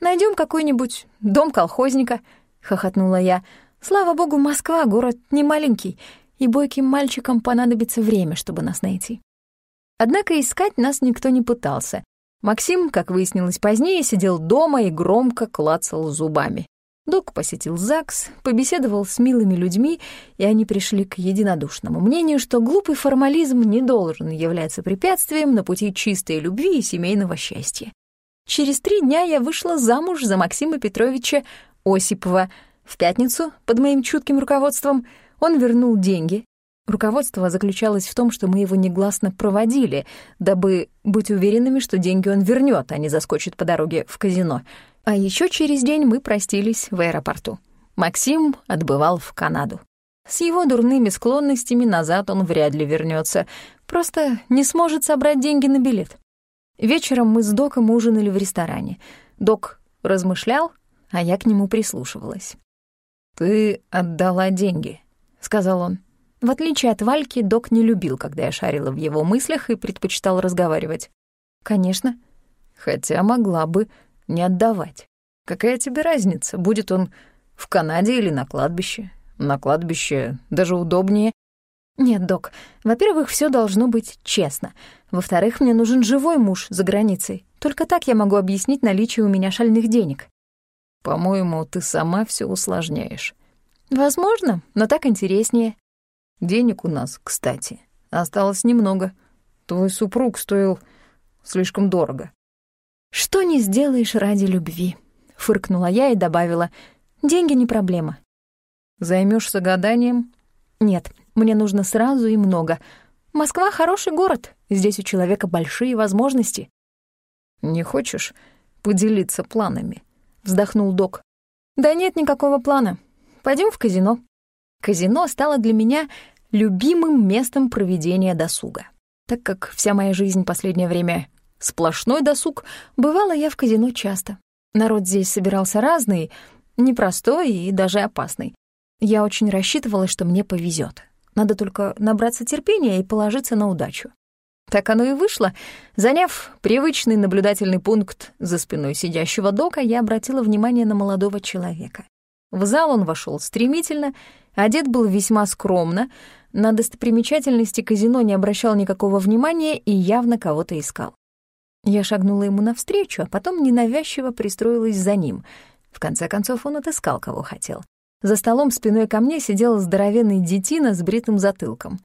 Найдем какой-нибудь дом колхозника», — хохотнула я. «Слава богу, Москва — город не маленький, и бойким мальчикам понадобится время, чтобы нас найти». Однако искать нас никто не пытался. Максим, как выяснилось позднее, сидел дома и громко клацал зубами. Док посетил ЗАГС, побеседовал с милыми людьми, и они пришли к единодушному мнению, что глупый формализм не должен являться препятствием на пути чистой любви и семейного счастья. Через три дня я вышла замуж за Максима Петровича Осипова. В пятницу, под моим чутким руководством, он вернул деньги, Руководство заключалось в том, что мы его негласно проводили, дабы быть уверенными, что деньги он вернет, а не заскочит по дороге в казино. А еще через день мы простились в аэропорту. Максим отбывал в Канаду. С его дурными склонностями назад он вряд ли вернется, просто не сможет собрать деньги на билет. Вечером мы с Доком ужинали в ресторане. Док размышлял, а я к нему прислушивалась. «Ты отдала деньги», — сказал он. В отличие от Вальки, док не любил, когда я шарила в его мыслях и предпочитал разговаривать. «Конечно». «Хотя могла бы не отдавать. Какая тебе разница, будет он в Канаде или на кладбище? На кладбище даже удобнее». «Нет, док, во-первых, все должно быть честно. Во-вторых, мне нужен живой муж за границей. Только так я могу объяснить наличие у меня шальных денег». «По-моему, ты сама все усложняешь». «Возможно, но так интереснее». Денег у нас, кстати, осталось немного. Твой супруг стоил слишком дорого. «Что не сделаешь ради любви?» — фыркнула я и добавила. «Деньги не проблема». Займешься гаданием?» «Нет, мне нужно сразу и много. Москва — хороший город, здесь у человека большие возможности». «Не хочешь поделиться планами?» — вздохнул док. «Да нет никакого плана. Пойдем в казино». Казино стало для меня любимым местом проведения досуга. Так как вся моя жизнь последнее время сплошной досуг, бывала я в казино часто. Народ здесь собирался разный, непростой и даже опасный. Я очень рассчитывала, что мне повезет. Надо только набраться терпения и положиться на удачу. Так оно и вышло. Заняв привычный наблюдательный пункт за спиной сидящего дока, я обратила внимание на молодого человека. В зал он вошел стремительно, одет был весьма скромно, на достопримечательности казино не обращал никакого внимания и явно кого-то искал. Я шагнула ему навстречу, а потом ненавязчиво пристроилась за ним. В конце концов, он отыскал, кого хотел. За столом спиной ко мне сидел здоровенный детина с бритым затылком.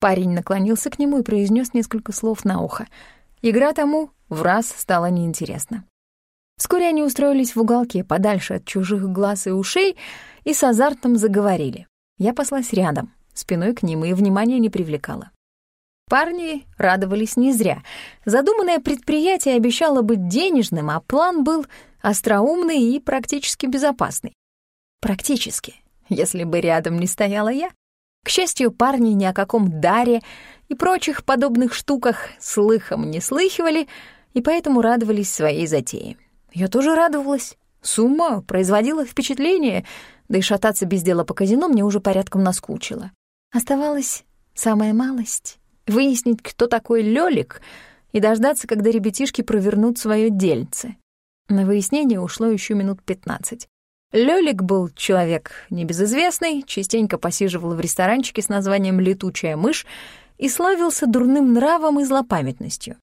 Парень наклонился к нему и произнес несколько слов на ухо. Игра тому в раз стала неинтересна. Вскоре они устроились в уголке, подальше от чужих глаз и ушей, и с азартом заговорили. Я паслась рядом, спиной к ним, и внимания не привлекала. Парни радовались не зря. Задуманное предприятие обещало быть денежным, а план был остроумный и практически безопасный. Практически, если бы рядом не стояла я. К счастью, парни ни о каком даре и прочих подобных штуках слыхом не слыхивали, и поэтому радовались своей затее. Я тоже радовалась. Сумма производила впечатление, да и шататься без дела по казино мне уже порядком наскучило. Оставалась самая малость — выяснить, кто такой Лёлик, и дождаться, когда ребятишки провернут своё дельце. На выяснение ушло еще минут пятнадцать. Лёлик был человек небезызвестный, частенько посиживал в ресторанчике с названием «Летучая мышь» и славился дурным нравом и злопамятностью.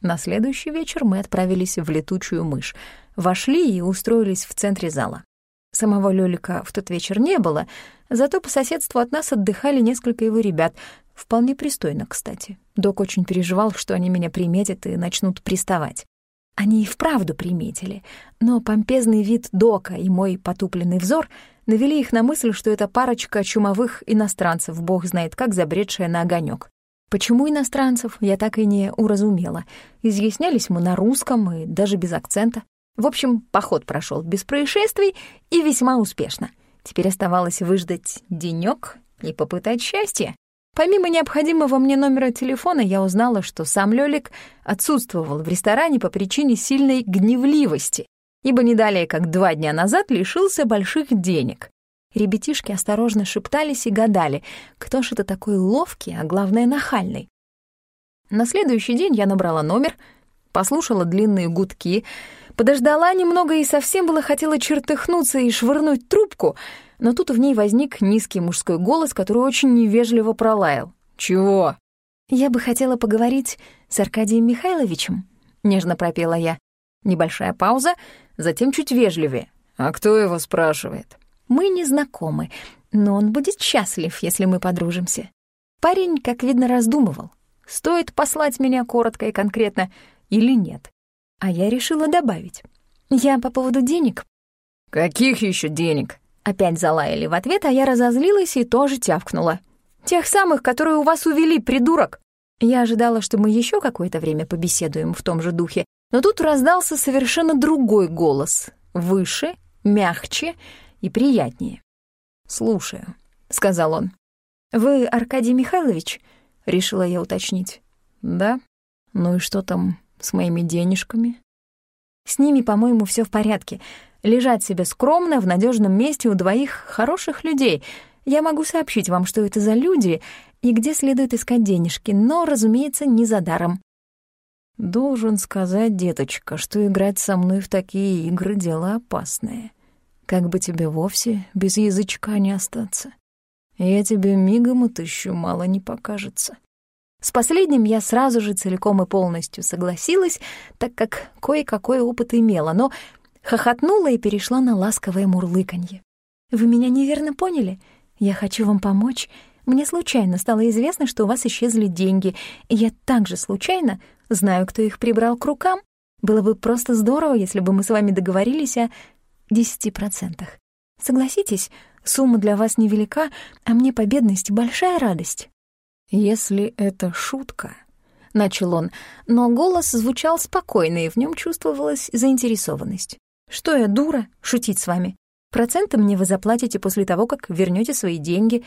На следующий вечер мы отправились в летучую мышь, вошли и устроились в центре зала. Самого Лёлика в тот вечер не было, зато по соседству от нас отдыхали несколько его ребят, вполне пристойно, кстати. Док очень переживал, что они меня приметят и начнут приставать. Они и вправду приметили, но помпезный вид Дока и мой потупленный взор навели их на мысль, что это парочка чумовых иностранцев, бог знает как, забредшая на огонек. Почему иностранцев, я так и не уразумела. Изъяснялись мы на русском и даже без акцента. В общем, поход прошел без происшествий и весьма успешно. Теперь оставалось выждать денёк и попытать счастье. Помимо необходимого мне номера телефона, я узнала, что сам Лёлик отсутствовал в ресторане по причине сильной гневливости, ибо не далее, как два дня назад, лишился больших денег. Ребятишки осторожно шептались и гадали, кто ж это такой ловкий, а главное, нахальный. На следующий день я набрала номер, послушала длинные гудки, подождала немного и совсем было хотела чертыхнуться и швырнуть трубку, но тут в ней возник низкий мужской голос, который очень невежливо пролаял. «Чего?» «Я бы хотела поговорить с Аркадием Михайловичем», — нежно пропела я. Небольшая пауза, затем чуть вежливее. «А кто его спрашивает?» Мы не знакомы, но он будет счастлив, если мы подружимся. Парень, как видно, раздумывал, стоит послать меня коротко и конкретно или нет. А я решила добавить. Я по поводу денег. «Каких еще денег?» Опять залаяли в ответ, а я разозлилась и тоже тявкнула. «Тех самых, которые у вас увели, придурок!» Я ожидала, что мы еще какое-то время побеседуем в том же духе, но тут раздался совершенно другой голос, выше, мягче и приятнее. «Слушаю», — сказал он. «Вы Аркадий Михайлович?» — решила я уточнить. «Да? Ну и что там с моими денежками?» «С ними, по-моему, все в порядке. Лежать себе скромно в надежном месте у двоих хороших людей. Я могу сообщить вам, что это за люди и где следует искать денежки, но, разумеется, не за даром». «Должен сказать, деточка, что играть со мной в такие игры — дело опасное. Как бы тебе вовсе без язычка не остаться. Я тебе мигом отыщу, мало не покажется. С последним я сразу же целиком и полностью согласилась, так как кое-какой опыт имела, но хохотнула и перешла на ласковое мурлыканье. «Вы меня неверно поняли. Я хочу вам помочь. Мне случайно стало известно, что у вас исчезли деньги, я также случайно знаю, кто их прибрал к рукам. Было бы просто здорово, если бы мы с вами договорились о десяти процентах. Согласитесь, сумма для вас невелика, а мне по бедности большая радость». «Если это шутка», — начал он, но голос звучал спокойно, и в нем чувствовалась заинтересованность. «Что я, дура, шутить с вами? Проценты мне вы заплатите после того, как вернете свои деньги.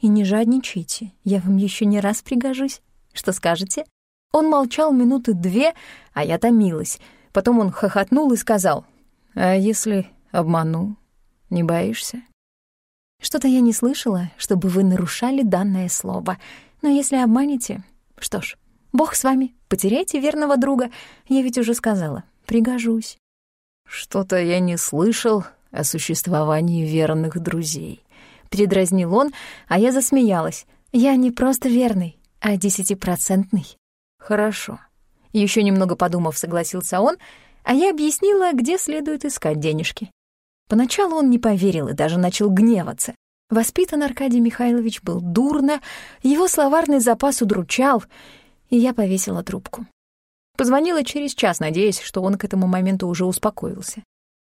И не жадничайте, я вам еще не раз пригожусь. Что скажете?» Он молчал минуты две, а я томилась. Потом он хохотнул и сказал, «А если Обману. Не боишься? Что-то я не слышала, чтобы вы нарушали данное слово. Но если обманете, что ж, бог с вами, потеряйте верного друга. Я ведь уже сказала, пригожусь. Что-то я не слышал о существовании верных друзей. Передразнил он, а я засмеялась. Я не просто верный, а десятипроцентный. Хорошо. Еще немного подумав, согласился он, а я объяснила, где следует искать денежки. Поначалу он не поверил и даже начал гневаться. Воспитан Аркадий Михайлович был дурно, его словарный запас удручал, и я повесила трубку. Позвонила через час, надеясь, что он к этому моменту уже успокоился.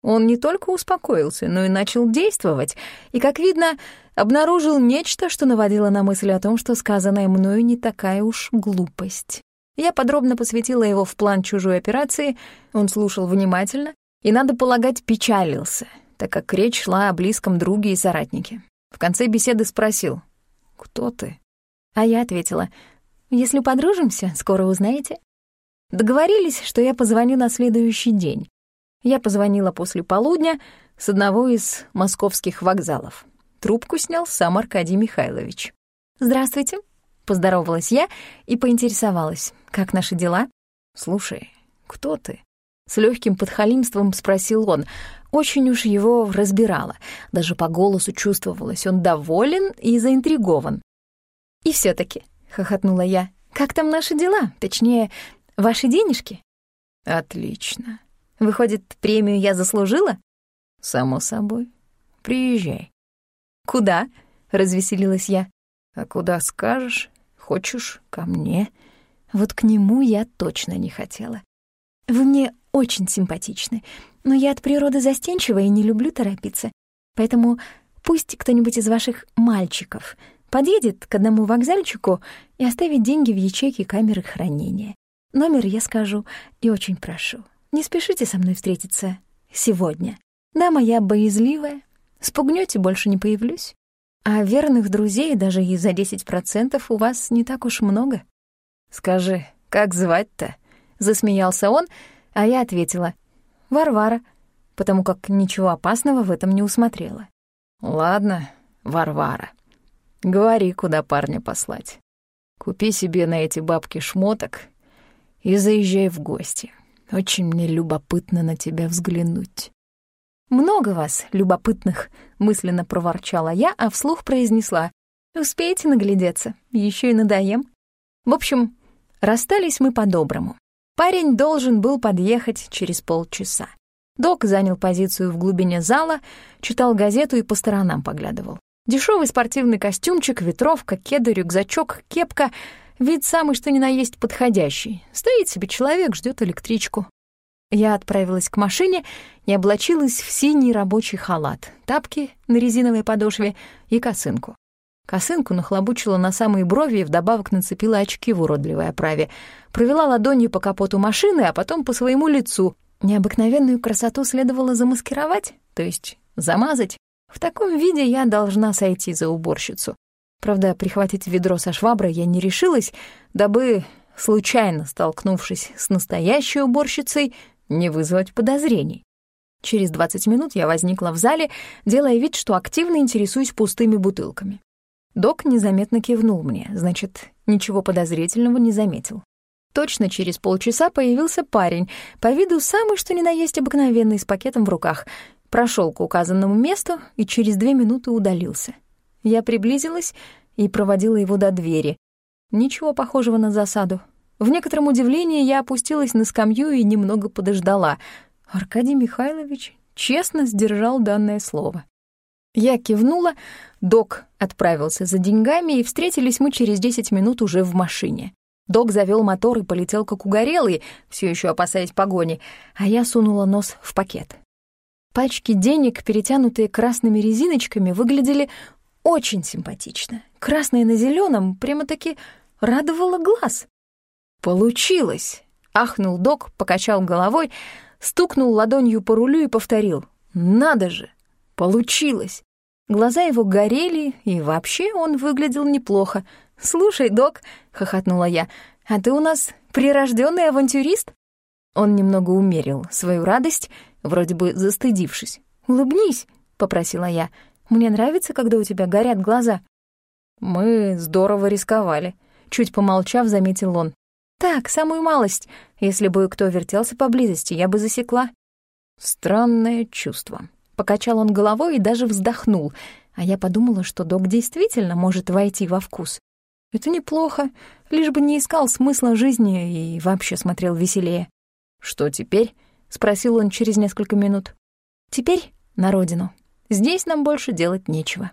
Он не только успокоился, но и начал действовать, и, как видно, обнаружил нечто, что наводило на мысль о том, что сказанное мною не такая уж глупость. Я подробно посвятила его в план чужой операции, он слушал внимательно и, надо полагать, печалился, так как речь шла о близком друге и соратнике. В конце беседы спросил «Кто ты?» А я ответила «Если подружимся, скоро узнаете». Договорились, что я позвоню на следующий день. Я позвонила после полудня с одного из московских вокзалов. Трубку снял сам Аркадий Михайлович. «Здравствуйте», — поздоровалась я и поинтересовалась. «Как наши дела?» «Слушай, кто ты?» С легким подхалимством спросил он. Очень уж его разбирало. Даже по голосу чувствовалось, он доволен и заинтригован. «И все таки хохотнула я, — «как там наши дела? Точнее, ваши денежки?» «Отлично. Выходит, премию я заслужила? Само собой. Приезжай. Куда? Развеселилась я. А куда скажешь? Хочешь ко мне? Вот к нему я точно не хотела. Вы мне очень симпатичны, но я от природы застенчива и не люблю торопиться. Поэтому пусть кто-нибудь из ваших мальчиков подъедет к одному вокзальчику и оставит деньги в ячейке камеры хранения. Номер я скажу и очень прошу. Не спешите со мной встретиться сегодня. Да, моя боязливая. Спугнете, больше не появлюсь. А верных друзей даже и за 10% у вас не так уж много. Скажи, как звать-то? Засмеялся он, а я ответила. Варвара, потому как ничего опасного в этом не усмотрела. Ладно, Варвара. Говори, куда парня послать. Купи себе на эти бабки шмоток и заезжай в гости. Очень мне любопытно на тебя взглянуть». «Много вас, любопытных», — мысленно проворчала я, а вслух произнесла. «Успеете наглядеться, еще и надоем». В общем, расстались мы по-доброму. Парень должен был подъехать через полчаса. Док занял позицию в глубине зала, читал газету и по сторонам поглядывал. Дешевый спортивный костюмчик, ветровка, кеды, рюкзачок, кепка — Вид самый что ни на есть подходящий. Стоит себе человек, ждет электричку. Я отправилась к машине и облачилась в синий рабочий халат, тапки на резиновой подошве и косынку. Косынку нахлобучила на самые брови и вдобавок нацепила очки в уродливой оправе. Провела ладонью по капоту машины, а потом по своему лицу. Необыкновенную красоту следовало замаскировать, то есть замазать. В таком виде я должна сойти за уборщицу. Правда, прихватить ведро со шваброй я не решилась, дабы, случайно столкнувшись с настоящей уборщицей, не вызвать подозрений. Через 20 минут я возникла в зале, делая вид, что активно интересуюсь пустыми бутылками. Док незаметно кивнул мне, значит, ничего подозрительного не заметил. Точно через полчаса появился парень, по виду самый что ни на есть обыкновенный, с пакетом в руках, прошел к указанному месту и через две минуты удалился — я приблизилась и проводила его до двери. Ничего похожего на засаду. В некотором удивлении я опустилась на скамью и немного подождала. Аркадий Михайлович честно сдержал данное слово. Я кивнула, док отправился за деньгами, и встретились мы через 10 минут уже в машине. Док завел мотор и полетел как угорелый, все еще опасаясь погони, а я сунула нос в пакет. Пачки денег, перетянутые красными резиночками, выглядели очень симпатично. Красное на зеленом прямо-таки радовало глаз. «Получилось!» — ахнул док, покачал головой, стукнул ладонью по рулю и повторил. «Надо же! Получилось!» Глаза его горели, и вообще он выглядел неплохо. «Слушай, док», — хохотнула я, — «а ты у нас прирожденный авантюрист?» Он немного умерил свою радость, вроде бы застыдившись. «Улыбнись», — попросила я. Мне нравится, когда у тебя горят глаза». «Мы здорово рисковали», — чуть помолчав, заметил он. «Так, самую малость. Если бы кто вертелся поблизости, я бы засекла». «Странное чувство». Покачал он головой и даже вздохнул, а я подумала, что док действительно может войти во вкус. Это неплохо, лишь бы не искал смысла жизни и вообще смотрел веселее. «Что теперь?» — спросил он через несколько минут. «Теперь на родину». Здесь нам больше делать нечего.